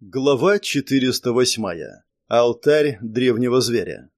Глава 408. Алтарь древнего зверя.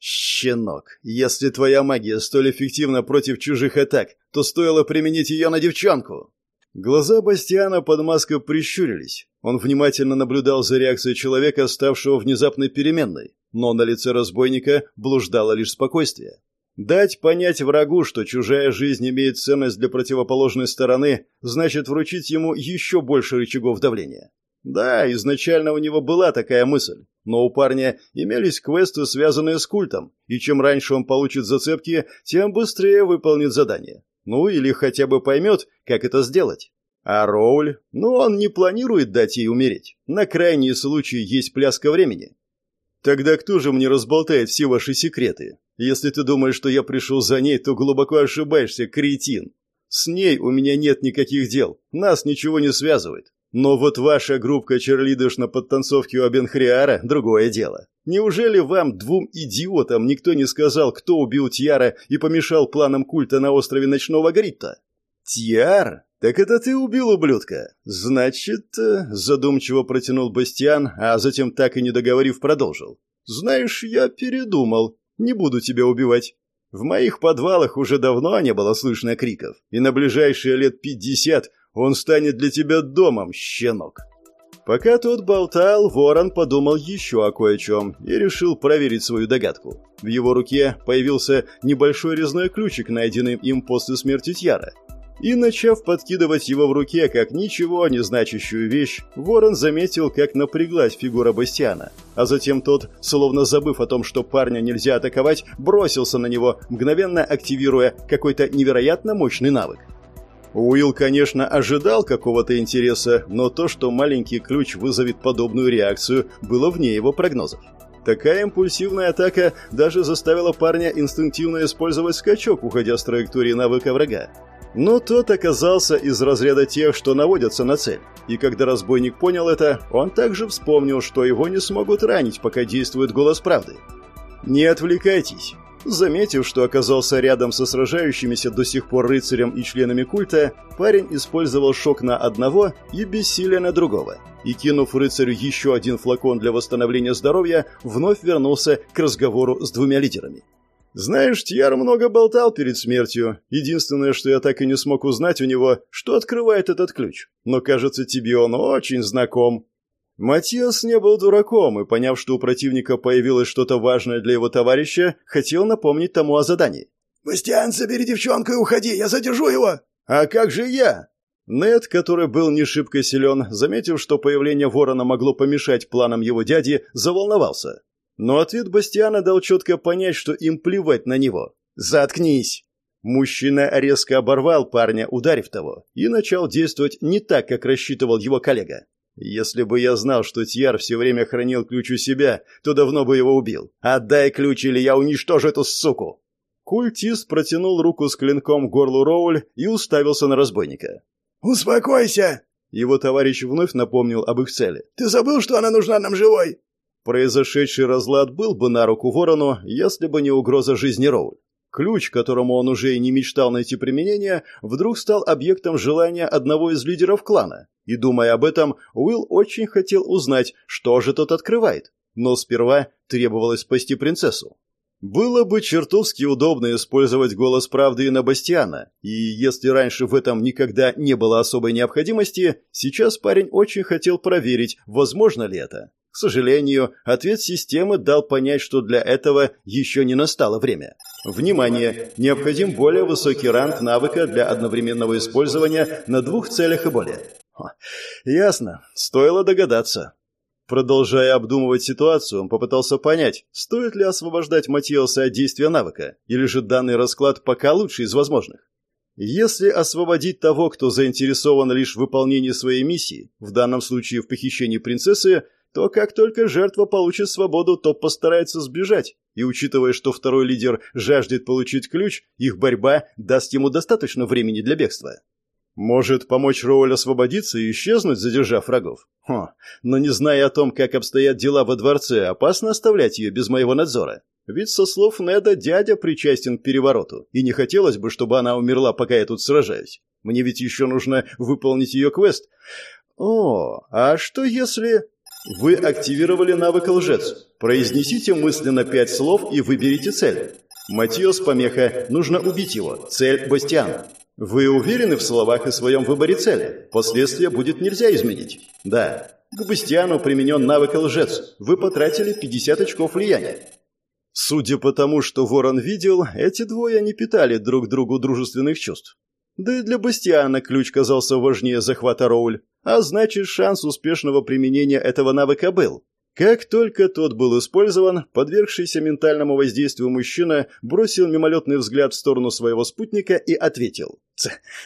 Щенок, если твоя магия столь эффективна против чужих атак, то стоило применить ее на девчонку. Глаза Бастиана под маской прищурились. Он внимательно наблюдал за реакцией человека, ставшего внезапной переменной, но на лице разбойника блуждало лишь спокойствие. Дать понять врагу, что чужая жизнь имеет ценность для противоположной стороны, значит вручить ему еще больше рычагов давления. Да, изначально у него была такая мысль, но у парня имелись квесты, связанные с культом, и чем раньше он получит зацепки, тем быстрее выполнит задание. Ну или хотя бы поймет, как это сделать. А Роуль, ну он не планирует дать ей умереть. На крайний случай есть пляска времени. Тогда кто же мне разболтает все ваши секреты? Если ты думаешь, что я пришел за ней, то глубоко ошибаешься, кретин. С ней у меня нет никаких дел, нас ничего не связывает. Но вот ваша группка черлидыш на подтанцовке у Абенхриара – другое дело. Неужели вам, двум идиотам, никто не сказал, кто убил Тьяра и помешал планам культа на острове Ночного Гритта? Тьяр? Так это ты убил ублюдка. Значит, э, задумчиво протянул Бастиан, а затем, так и не договорив, продолжил. Знаешь, я передумал. Не буду тебя убивать. В моих подвалах уже давно не было слышно криков, и на ближайшие лет пятьдесят он станет для тебя домом, щенок. Пока тот болтал, ворон подумал еще о кое-чем и решил проверить свою догадку. В его руке появился небольшой резной ключик, найденный им после смерти Тьяра. И, начав подкидывать его в руке, как ничего не значащую вещь, Ворон заметил, как напряглась фигура Бастиана. А затем тот, словно забыв о том, что парня нельзя атаковать, бросился на него, мгновенно активируя какой-то невероятно мощный навык. Уилл, конечно, ожидал какого-то интереса, но то, что маленький ключ вызовет подобную реакцию, было вне его прогнозов. Такая импульсивная атака даже заставила парня инстинктивно использовать скачок, уходя с траектории навыка врага. Но тот оказался из разряда тех, что наводятся на цель. И когда разбойник понял это, он также вспомнил, что его не смогут ранить, пока действует голос правды. «Не отвлекайтесь». Заметив, что оказался рядом со сражающимися до сих пор рыцарем и членами культа, парень использовал шок на одного и бессилие на другого. И, кинув рыцарю еще один флакон для восстановления здоровья, вновь вернулся к разговору с двумя лидерами. Знаешь, Тьяр много болтал перед смертью. Единственное, что я так и не смог узнать у него, что открывает этот ключ. Но, кажется, тебе он очень знаком. Матиас не был дураком и, поняв, что у противника появилось что-то важное для его товарища, хотел напомнить тому о задании. «Бастиан, забери девчонку и уходи, я задержу его!» «А как же я?» Нед, который был не шибко силен, заметив, что появление ворона могло помешать планам его дяди, заволновался. Но ответ Бастиана дал четко понять, что им плевать на него. «Заткнись!» Мужчина резко оборвал парня, ударив того, и начал действовать не так, как рассчитывал его коллега. «Если бы я знал, что Тьяр все время хранил ключ у себя, то давно бы его убил. Отдай ключ, или я уничтожу эту суку!» Культист протянул руку с клинком к горлу Роуль и уставился на разбойника. «Успокойся!» Его товарищ вновь напомнил об их цели. «Ты забыл, что она нужна нам живой?» Произошедший разлад был бы на руку ворону, если бы не угроза жизни Роуль. Ключ, которому он уже и не мечтал найти применение, вдруг стал объектом желания одного из лидеров клана. И, думая об этом, Уилл очень хотел узнать, что же тот открывает. Но сперва требовалось спасти принцессу. Было бы чертовски удобно использовать голос правды и на Бастиана, и если раньше в этом никогда не было особой необходимости, сейчас парень очень хотел проверить, возможно ли это. К сожалению, ответ системы дал понять, что для этого еще не настало время. Внимание! Необходим более высокий ранг навыка для одновременного использования на двух целях и более. Ясно. Стоило догадаться. Продолжая обдумывать ситуацию, он попытался понять, стоит ли освобождать Матиоса от действия навыка, или же данный расклад пока лучший из возможных. Если освободить того, кто заинтересован лишь в выполнении своей миссии, в данном случае в похищении принцессы, то как только жертва получит свободу, то постарается сбежать. И учитывая, что второй лидер жаждет получить ключ, их борьба даст ему достаточно времени для бегства. Может помочь Роуль освободиться и исчезнуть, задержав врагов? Хм, но не зная о том, как обстоят дела во дворце, опасно оставлять ее без моего надзора. Ведь со слов Неда дядя причастен к перевороту, и не хотелось бы, чтобы она умерла, пока я тут сражаюсь. Мне ведь еще нужно выполнить ее квест. О, а что если... Вы активировали навык лжец. Произнесите мысленно пять слов и выберите цель. Матиос помеха. Нужно убить его. Цель Бастиан. Вы уверены в словах и своем выборе цели? Последствия будет нельзя изменить. Да. К Бастиану применен навык лжец. Вы потратили 50 очков влияния. Судя по тому, что Ворон видел, эти двое не питали друг другу дружественных чувств. Да и для Бастиана ключ казался важнее захвата Роуль, а значит, шанс успешного применения этого навыка был. Как только тот был использован, подвергшийся ментальному воздействию мужчина бросил мимолетный взгляд в сторону своего спутника и ответил.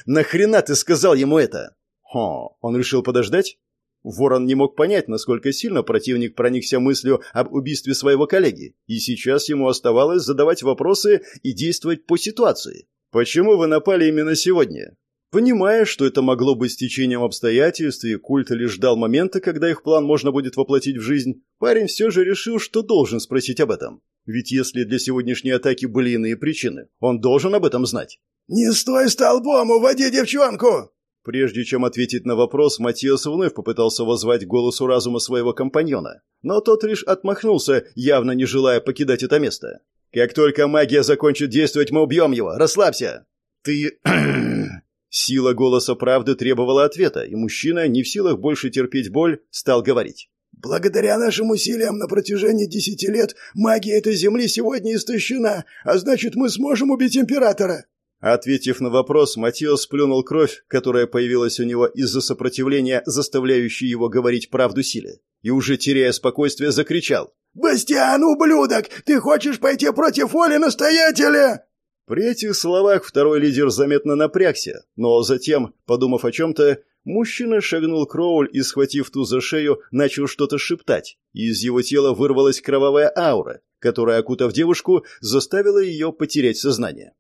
«Нахрена ты сказал ему это?» «Хо, он решил подождать?» Ворон не мог понять, насколько сильно противник проникся мыслью об убийстве своего коллеги, и сейчас ему оставалось задавать вопросы и действовать по ситуации. «Почему вы напали именно сегодня?» Понимая, что это могло быть стечением обстоятельств, и культ лишь ждал момента, когда их план можно будет воплотить в жизнь, парень все же решил, что должен спросить об этом. Ведь если для сегодняшней атаки были иные причины, он должен об этом знать. «Не стой столбом, уводи девчонку!» Прежде чем ответить на вопрос, Матиас вновь попытался воззвать голосу разума своего компаньона, но тот лишь отмахнулся, явно не желая покидать это место. «Как только магия закончит действовать, мы убьем его! Расслабься!» «Ты...» Сила голоса правды требовала ответа, и мужчина, не в силах больше терпеть боль, стал говорить. «Благодаря нашим усилиям на протяжении десяти лет магия этой земли сегодня истощена, а значит, мы сможем убить императора!» Ответив на вопрос, Матиос сплюнул кровь, которая появилась у него из-за сопротивления, заставляющей его говорить правду силе, и уже теряя спокойствие, закричал. «Бастиан, ублюдок! Ты хочешь пойти против воли настоятеля?» При этих словах второй лидер заметно напрягся, но затем, подумав о чем-то, мужчина шагнул к Роуль и, схватив ту за шею, начал что-то шептать, из его тела вырвалась кровавая аура, которая, окутав девушку, заставила ее потерять сознание.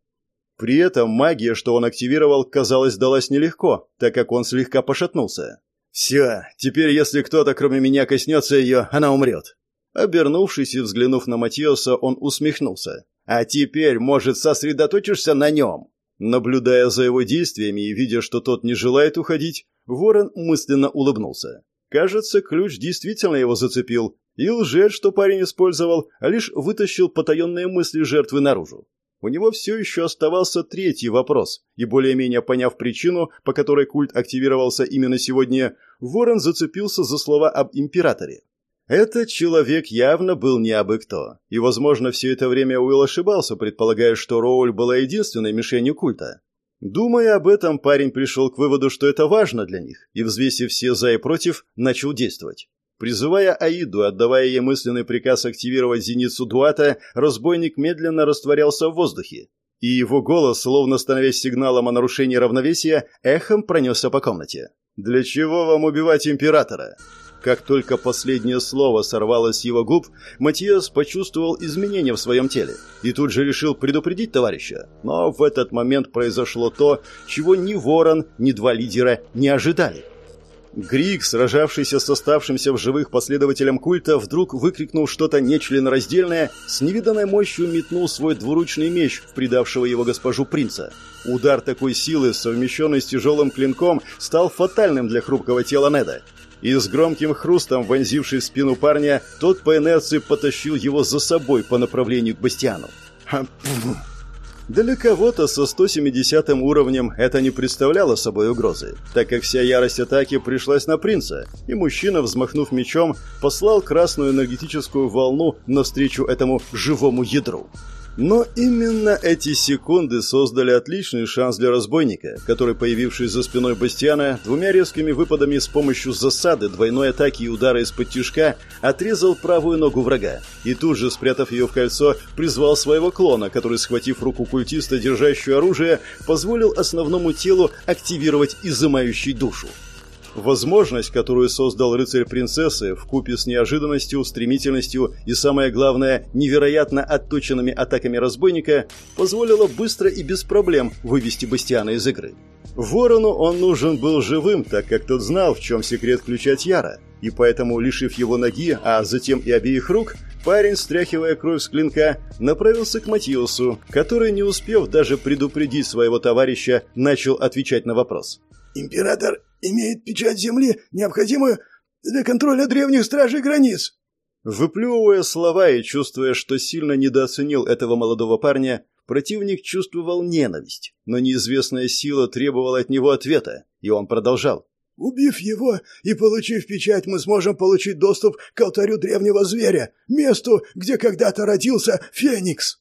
При этом магия, что он активировал, казалось, далась нелегко, так как он слегка пошатнулся. «Все, теперь если кто-то кроме меня коснется ее, она умрет». Обернувшись и взглянув на Матиоса, он усмехнулся. «А теперь, может, сосредоточишься на нем?» Наблюдая за его действиями и видя, что тот не желает уходить, Ворон мысленно улыбнулся. Кажется, ключ действительно его зацепил, и лжец, что парень использовал, лишь вытащил потаенные мысли жертвы наружу. У него все еще оставался третий вопрос, и более-менее поняв причину, по которой культ активировался именно сегодня, Ворон зацепился за слова об императоре. Этот человек явно был не абы кто, и, возможно, все это время Уилл ошибался, предполагая, что Роуль была единственной мишенью культа. Думая об этом, парень пришел к выводу, что это важно для них, и, взвесив все за и против, начал действовать. Призывая Аиду, отдавая ей мысленный приказ активировать зеницу Дуата, разбойник медленно растворялся в воздухе, и его голос, словно становясь сигналом о нарушении равновесия, эхом пронесся по комнате. «Для чего вам убивать императора?» Как только последнее слово сорвалось с его губ, Матиас почувствовал изменения в своем теле и тут же решил предупредить товарища. Но в этот момент произошло то, чего ни Ворон, ни два лидера не ожидали. Грик, сражавшийся с оставшимся в живых последователем культа, вдруг выкрикнул что-то нечленораздельное, с невиданной мощью метнул свой двуручный меч в предавшего его госпожу принца. Удар такой силы, совмещенный с тяжелым клинком, стал фатальным для хрупкого тела Неда. И с громким хрустом, вонзивший спину парня, тот по инерции потащил его за собой по направлению к Бастиану. Для кого-то со 170 уровнем это не представляло собой угрозы, так как вся ярость атаки пришлась на принца, и мужчина, взмахнув мечом, послал красную энергетическую волну навстречу этому живому ядру. Но именно эти секунды создали отличный шанс для разбойника, который, появившись за спиной Бастиана, двумя резкими выпадами с помощью засады, двойной атаки и удара из-под тяжка, отрезал правую ногу врага и тут же, спрятав ее в кольцо, призвал своего клона, который, схватив руку культиста, держащую оружие, позволил основному телу активировать изымающий душу. Возможность, которую создал рыцарь принцессы, в купе с неожиданностью, стремительностью и, самое главное, невероятно отточенными атаками разбойника, позволила быстро и без проблем вывести Бастиана из игры. Ворону он нужен был живым, так как тот знал, в чем секрет ключа Тьяра, и поэтому, лишив его ноги, а затем и обеих рук, парень, стряхивая кровь с клинка, направился к Матиосу, который, не успев даже предупредить своего товарища, начал отвечать на вопрос. «Император имеет печать Земли, необходимую для контроля древних стражей границ». Выплевывая слова и чувствуя, что сильно недооценил этого молодого парня, противник чувствовал ненависть, но неизвестная сила требовала от него ответа, и он продолжал. Убив его и получив печать, мы сможем получить доступ к алтарю древнего зверя, месту, где когда-то родился Феникс.